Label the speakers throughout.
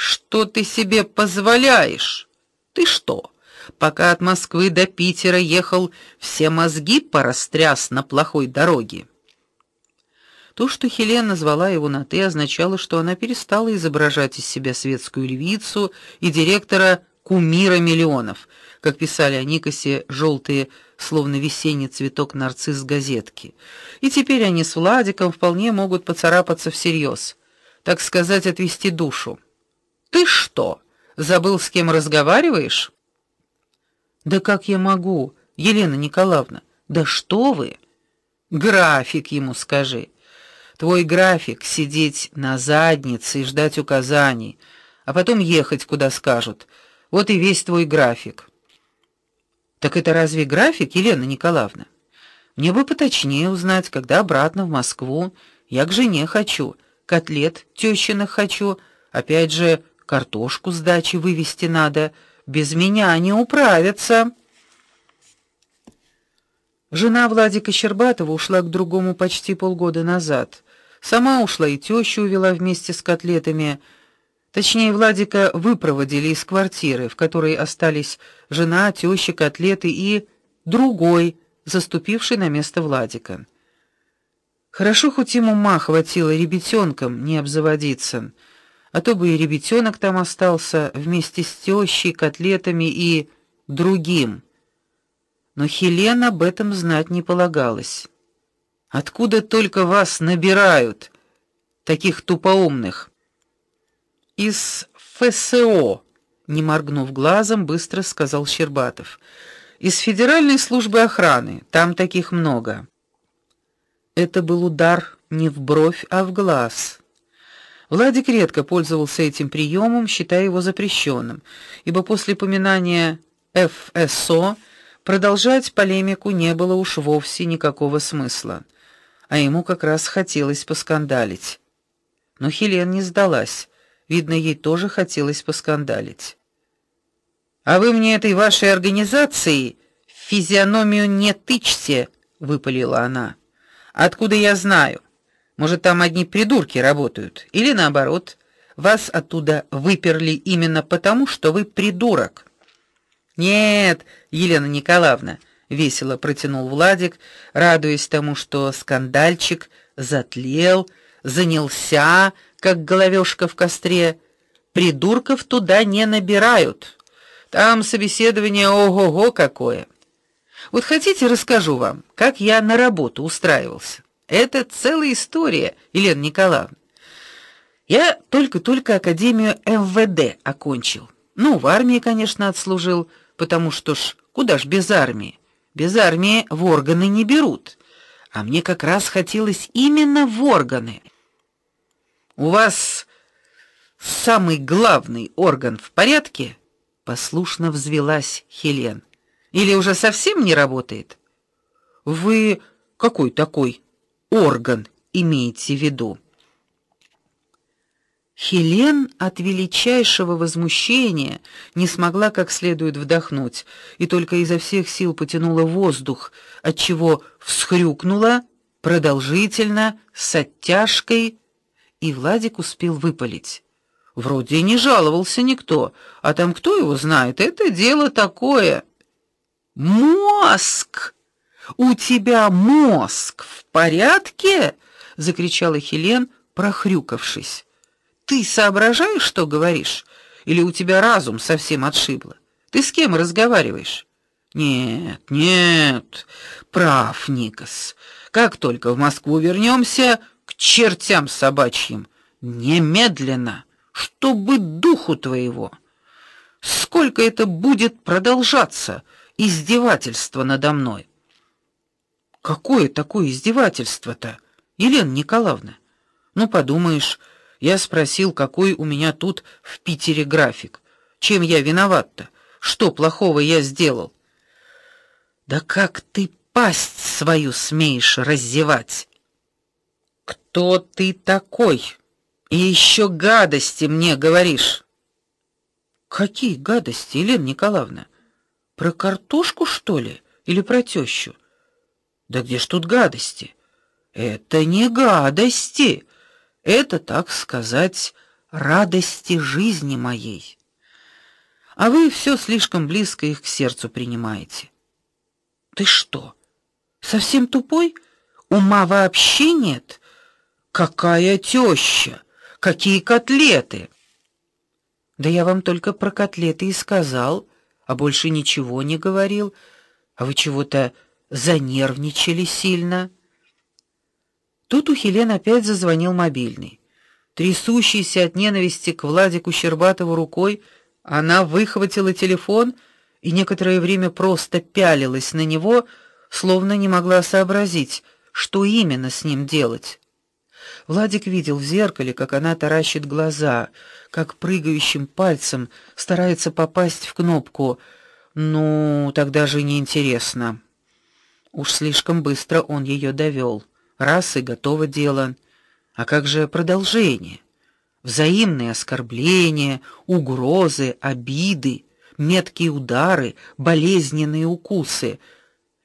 Speaker 1: Что ты себе позволяешь? Ты что, пока от Москвы до Питера ехал, все мозги порастряс на плохой дороге? То, что Хелена назвала его на ты, означало, что она перестала изображать из себя светскую львицу и директора кумира миллионов, как писали о Никосе желтые, словно весенний цветок нарцисс газетки. И теперь они с Владиком вполне могут поцарапаться всерьез, так сказать, отвести душу. Ты что, забыл, с кем разговариваешь? Да как я могу, Елена Николаевна? Да что вы? График ему скажи. Твой график сидеть на заднице и ждать указаний, а потом ехать куда скажут. Вот и весь твой график. Так это разве график, Елена Николаевна? Мне бы поточнее узнать, когда обратно в Москву. Я к жене хочу, котлет тёщиных хочу, опять же, картошку с дачи вывести надо, без меня не управятся. Жена Владика Щербатова ушла к другому почти полгода назад. Сама ушла и тещу увела вместе с котлетами. Точнее, Владика выпроводили из квартиры, в которой остались жена, теща, котлеты и другой, заступивший на место Владика. Хорошо хоть ему ума хватило ребятенком не обзаводиться а то бы и ребятенок там остался вместе с тещей, котлетами и другим. Но Хелена об этом знать не полагалось. Откуда только вас набирают, таких тупоумных? Из ФСО, не моргнув глазом, быстро сказал Щербатов. Из Федеральной службы охраны. Там таких много. Это был удар не в бровь, а в глаз. Владик редко пользовался этим приемом, считая его запрещенным, ибо после поминания ФСО продолжать полемику не было уж вовсе никакого смысла, а ему как раз хотелось поскандалить. Но Хелен не сдалась. Видно, ей тоже хотелось поскандалить. А вы мне этой вашей организации физиономию не тычьте, выпалила она. Откуда я знаю? Может, там одни придурки работают, или наоборот, вас оттуда выперли именно потому, что вы придурок. Нет, Елена Николаевна, весело протянул Владик, радуясь тому, что скандальчик затлел, занялся, как головешка в костре. Придурков туда не набирают. Там собеседование ого-го какое. Вот хотите, расскажу вам, как я на работу устраивался. Это целая история, Елена Николаевна. Я только-только академию МВД окончил. Ну, в армии, конечно, отслужил, потому что ж куда ж без армии? Без армии в органы не берут. А мне как раз хотелось именно в органы. У вас самый главный орган в порядке? Послушно взвилась Хелен. Или уже совсем не работает? Вы какой такой? Орган имеете в виду? Хелен от величайшего возмущения не смогла как следует вдохнуть и только изо всех сил потянула воздух, от чего всхрюкнула продолжительно с оттяжкой, и Владик успел выпалить: "Вроде не жаловался никто, а там кто его знает, это дело такое". Мозг у тебя мозг в порядке? закричала Хелен, прохрюкавшись. Ты соображаешь, что говоришь, или у тебя разум совсем отшибло? Ты с кем разговариваешь? Нет, нет. Прав, Никос. Как только в Москву вернемся, к чертям собачьим, немедленно, чтобы духу твоего. Сколько это будет продолжаться издевательство надо мной? Какое такое издевательство-то, Елена Николаевна? Ну подумаешь, я спросил, какой у меня тут в Питере график. Чем я виноват-то? Что плохого я сделал? Да как ты пасть свою смеешь раздевать? Кто ты такой? И еще гадости мне говоришь. Какие гадости, Елена Николаевна? Про картошку, что ли, или про тещу? Да где ж тут гадости? Это не гадости. Это, так сказать, радости жизни моей. А вы все слишком близко их к сердцу принимаете. Ты что, совсем тупой? Ума вообще нет? Какая теща? Какие котлеты? Да я вам только про котлеты и сказал, а больше ничего не говорил. А вы чего-то занервничали сильно. Тут у Хелен опять зазвонил мобильный. Трясущийся от ненависти к Владику Щербатову рукой, она выхватила телефон и некоторое время просто пялилась на него, словно не могла сообразить, что именно с ним делать. Владик видел в зеркале, как она таращит глаза, как прыгающим пальцем старается попасть в кнопку. Ну, тогда же неинтересно. Уж слишком быстро он ее довел. Раз и готово дело. А как же продолжение? Взаимные оскорбления, угрозы, обиды, меткие удары, болезненные укусы.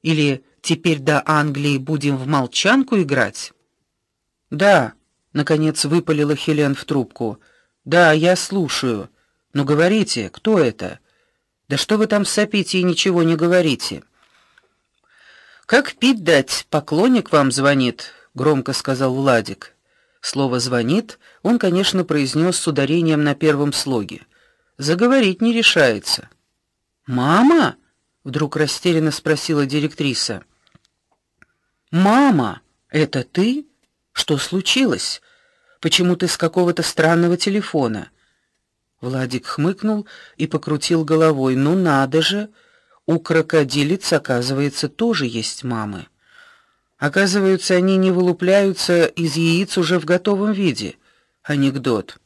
Speaker 1: Или теперь до Англии будем в молчанку играть? Да, наконец выпалила Хелен в трубку. Да, я слушаю. Но говорите, кто это? Да что вы там сопите и ничего не говорите? Как пить дать? Поклонник вам звонит, громко сказал Владик. Слово звонит он, конечно, произнес с ударением на первом слоге. Заговорить не решается. Мама? вдруг растерянно спросила директриса. Мама, это ты? Что случилось? Почему ты с какого-то странного телефона? Владик хмыкнул и покрутил головой. Ну надо же, у крокодилиц, оказывается, тоже есть мамы. Оказывается, они не вылупляются из яиц уже в готовом виде. Анекдот.